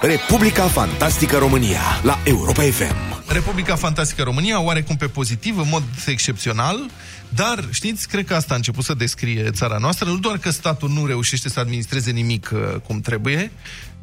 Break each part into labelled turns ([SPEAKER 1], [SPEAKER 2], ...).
[SPEAKER 1] Republica Fantastică România la Europa FM.
[SPEAKER 2] Republica Fantastică România, oarecum pe pozitiv, în mod excepțional, dar, știți, cred că asta a început să descrie țara noastră, nu doar că statul nu reușește să administreze nimic uh, cum trebuie,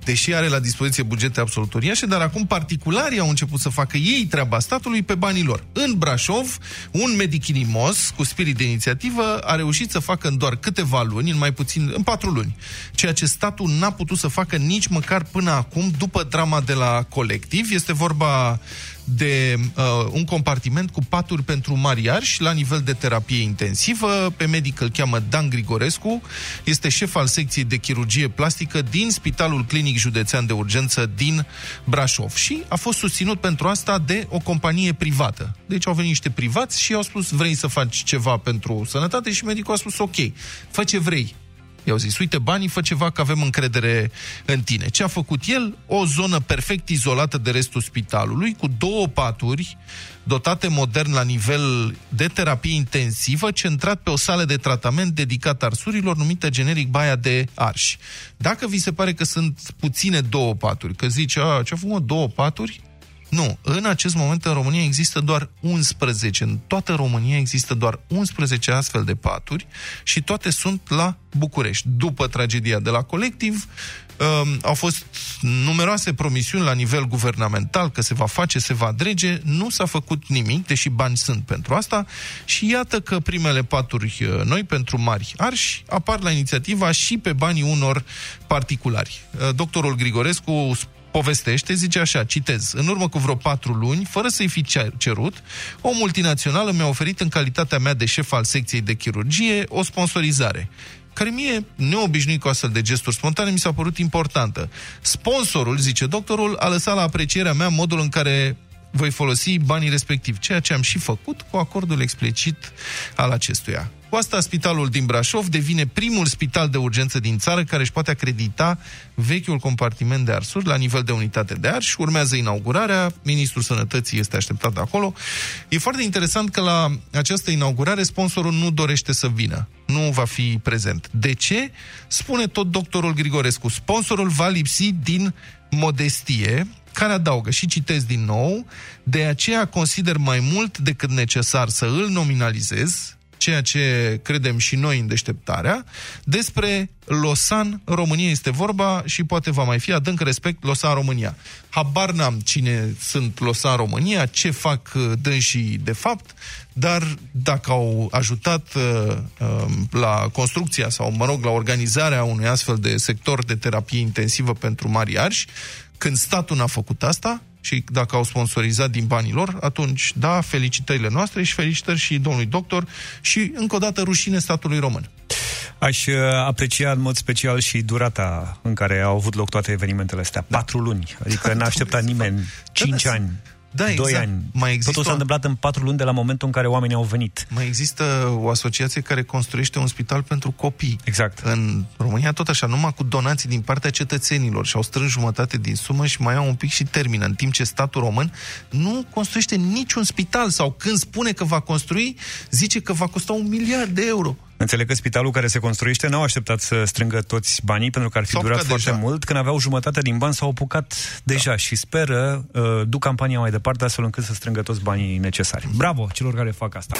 [SPEAKER 2] deși are la dispoziție bugete absolut uriașe, dar acum particularii au început să facă ei treaba statului pe banii lor. În Brașov, un medic inimos, cu spirit de inițiativă, a reușit să facă în doar câteva luni, în mai puțin, în patru luni, ceea ce statul n-a putut să facă nici măcar până acum, după drama de la colectiv. Este vorba de uh, un compartiment cu paturi pentru mariași la nivel de terapie intensivă. Pe medic îl cheamă Dan Grigorescu, este șef al secției de chirurgie plastică din Spitalul Clinic Județean de Urgență din Brașov. Și a fost susținut pentru asta de o companie privată. Deci au venit niște privați și au spus vrei să faci ceva pentru sănătate? Și medicul a spus ok, fă ce vrei, I-au zis, uite, banii, fă ceva că avem încredere în tine. Ce a făcut el? O zonă perfect izolată de restul spitalului, cu două paturi, dotate modern la nivel de terapie intensivă, centrat pe o sală de tratament dedicată arsurilor, numită generic Baia de Arși. Dacă vi se pare că sunt puține două paturi, că zice, a, ce-a făcut două paturi? Nu, în acest moment în România există doar 11. În toată România există doar 11 astfel de paturi și toate sunt la București. După tragedia de la colectiv, um, au fost numeroase promisiuni la nivel guvernamental că se va face, se va drege, nu s-a făcut nimic, deși bani sunt pentru asta și iată că primele paturi uh, noi pentru mari arși apar la inițiativa și pe banii unor particulari. Uh, doctorul Grigorescu povestește, zice așa, citez, în urmă cu vreo patru luni, fără să-i fi cerut, o multinațională mi-a oferit în calitatea mea de șef al secției de chirurgie o sponsorizare care mie, neobișnuit cu astfel de gesturi spontane, mi s-a părut importantă. Sponsorul, zice doctorul, a lăsat la aprecierea mea modul în care voi folosi banii respectivi, ceea ce am și făcut cu acordul explicit al acestuia. Cu asta, spitalul din Brașov devine primul spital de urgență din țară care își poate acredita vechiul compartiment de arsuri la nivel de unitate de arși. Urmează inaugurarea, ministrul sănătății este așteptat acolo. E foarte interesant că la această inaugurare sponsorul nu dorește să vină. Nu va fi prezent. De ce? Spune tot doctorul Grigorescu. Sponsorul va lipsi din modestie, care adaugă, și citesc din nou, de aceea consider mai mult decât necesar să îl nominalizez, ceea ce credem și noi în deșteptarea, despre Losan România este vorba și poate va mai fi adânc respect Losan România. Habar n-am cine sunt Losan România, ce fac uh, dânsii de fapt, dar dacă au ajutat uh, uh, la construcția sau, mă rog, la organizarea unui astfel de sector de terapie intensivă pentru mari arși, când statul n-a făcut asta, și dacă au sponsorizat din banii lor, atunci, da, felicitările noastre și felicitări și domnului doctor și, încă o dată, rușine statului român.
[SPEAKER 3] Aș uh, aprecia în mod special și durata în care au avut loc toate evenimentele astea. Da. Patru luni. Adică n-a așteptat nimeni. Cinci da, da. ani. Da, exact. 2 ani. Mai există Totul s-a întâmplat în 4 luni de la momentul în care oamenii au venit.
[SPEAKER 2] Mai există o asociație care construiește un spital pentru copii.
[SPEAKER 3] Exact.
[SPEAKER 2] În România tot așa, numai cu donații din partea cetățenilor și au strâns jumătate din sumă și mai au un pic și termină, în timp ce statul român nu construiește niciun spital sau când spune că va construi, zice că va costa un miliard de euro.
[SPEAKER 3] Înțeleg că spitalul care se construiește n-au așteptat să strângă toți banii, pentru că ar fi durat foarte deja. mult. Când aveau jumătate din bani, s-au apucat deja da. și speră, uh, duc campania mai departe, astfel încât să strângă toți banii necesari. Bravo celor care fac asta!